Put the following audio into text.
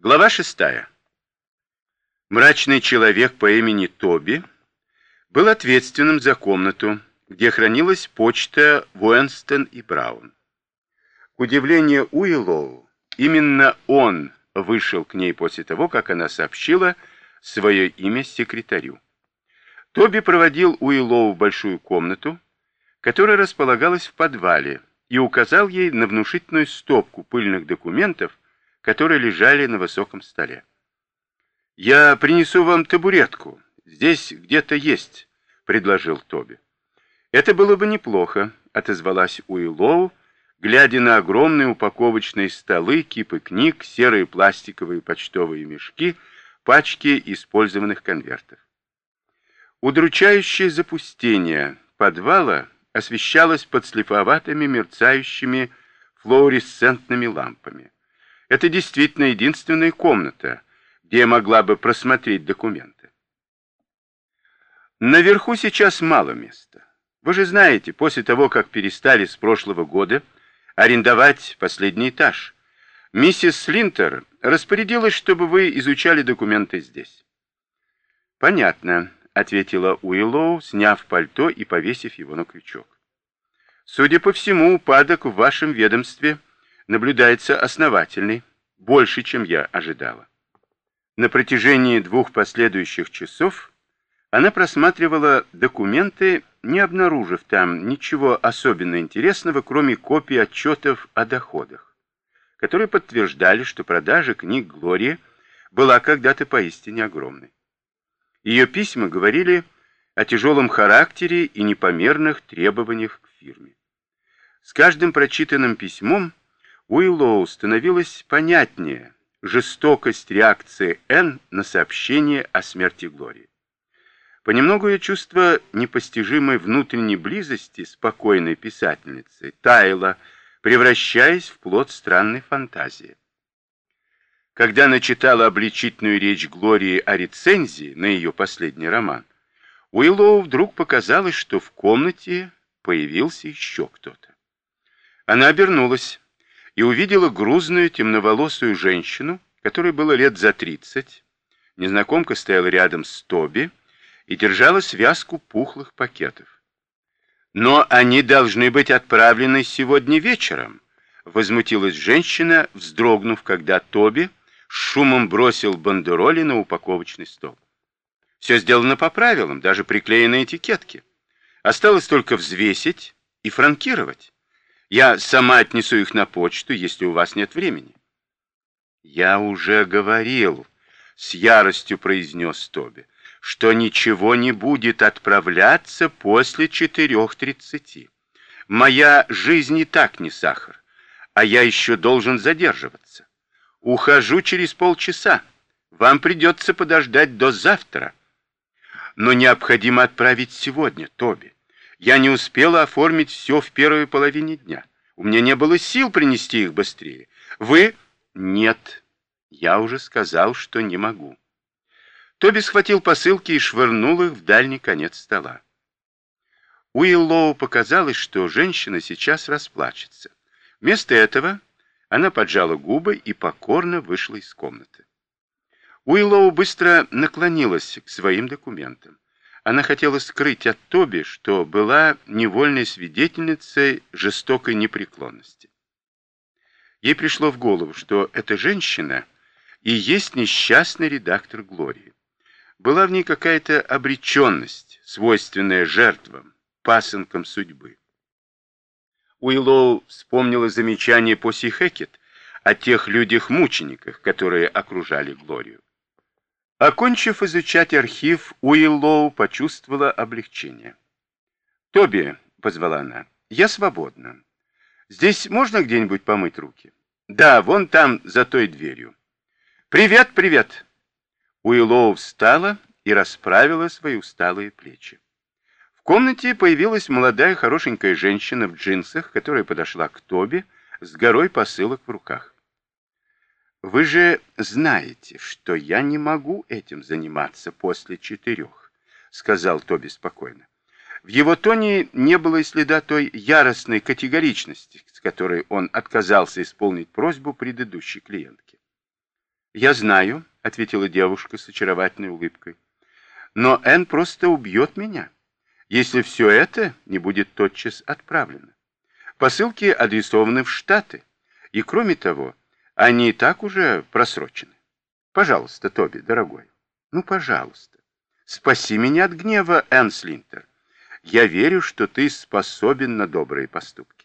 Глава шестая. Мрачный человек по имени Тоби был ответственным за комнату, где хранилась почта Уэнстон и Браун. К удивлению Уиллоу, именно он вышел к ней после того, как она сообщила свое имя секретарю. Тоби проводил Уиллоу в большую комнату, которая располагалась в подвале, и указал ей на внушительную стопку пыльных документов, которые лежали на высоком столе. «Я принесу вам табуретку. Здесь где-то есть», — предложил Тоби. «Это было бы неплохо», — отозвалась Уиллоу, глядя на огромные упаковочные столы, кипы книг, серые пластиковые почтовые мешки, пачки использованных конвертов. Удручающее запустение подвала освещалось подслеповатыми мерцающими флуоресцентными лампами. Это действительно единственная комната, где я могла бы просмотреть документы. Наверху сейчас мало места. Вы же знаете, после того, как перестали с прошлого года арендовать последний этаж, миссис Слинтер распорядилась, чтобы вы изучали документы здесь. Понятно, ответила Уиллоу, сняв пальто и повесив его на крючок. Судя по всему, упадок в вашем ведомстве наблюдается основательный, больше, чем я ожидала. На протяжении двух последующих часов она просматривала документы, не обнаружив там ничего особенно интересного, кроме копий отчетов о доходах, которые подтверждали, что продажа книг Глории была когда-то поистине огромной. Ее письма говорили о тяжелом характере и непомерных требованиях к фирме. С каждым прочитанным письмом Уиллоу становилось понятнее жестокость реакции Н на сообщение о смерти Глории. Понемногу ее чувство непостижимой внутренней близости спокойной писательницы таяло, превращаясь в плод странной фантазии. Когда она читала обличительную речь Глории о рецензии на ее последний роман, Уиллоу вдруг показалось, что в комнате появился еще кто-то. Она обернулась и увидела грузную темноволосую женщину, которой было лет за тридцать. Незнакомка стояла рядом с Тоби и держала связку пухлых пакетов. «Но они должны быть отправлены сегодня вечером», — возмутилась женщина, вздрогнув, когда Тоби шумом бросил бандероли на упаковочный стол. Все сделано по правилам, даже приклеены этикетки. Осталось только взвесить и франкировать. Я сама отнесу их на почту, если у вас нет времени. Я уже говорил, с яростью произнес Тоби, что ничего не будет отправляться после четырех тридцати. Моя жизнь и так не сахар, а я еще должен задерживаться. Ухожу через полчаса. Вам придется подождать до завтра. Но необходимо отправить сегодня, Тоби. Я не успела оформить все в первой половине дня. У меня не было сил принести их быстрее. Вы... Нет. Я уже сказал, что не могу. Тоби схватил посылки и швырнул их в дальний конец стола. Уиллоу показалось, что женщина сейчас расплачется. Вместо этого она поджала губы и покорно вышла из комнаты. Уиллоу быстро наклонилась к своим документам. Она хотела скрыть от Тоби, что была невольной свидетельницей жестокой непреклонности. Ей пришло в голову, что эта женщина и есть несчастный редактор Глории. Была в ней какая-то обреченность, свойственная жертвам, пасынкам судьбы. Уиллоу вспомнила замечание Поси Хекет о тех людях-мучениках, которые окружали Глорию. Окончив изучать архив, Уиллоу почувствовала облегчение. «Тоби», — позвала она, — «я свободна. Здесь можно где-нибудь помыть руки?» «Да, вон там, за той дверью». «Привет, привет!» Уиллоу встала и расправила свои усталые плечи. В комнате появилась молодая хорошенькая женщина в джинсах, которая подошла к Тоби с горой посылок в руках. Вы же знаете, что я не могу этим заниматься после четырех, сказал Тоби спокойно. В его тоне не было и следа той яростной категоричности, с которой он отказался исполнить просьбу предыдущей клиентки. «Я знаю», — ответила девушка с очаровательной улыбкой. «Но Энн просто убьет меня, если все это не будет тотчас отправлено. Посылки адресованы в Штаты, и, кроме того, они и так уже просрочены. Пожалуйста, Тоби, дорогой, ну, пожалуйста, спаси меня от гнева, Энн Слинтер. Я верю, что ты способен на добрые поступки.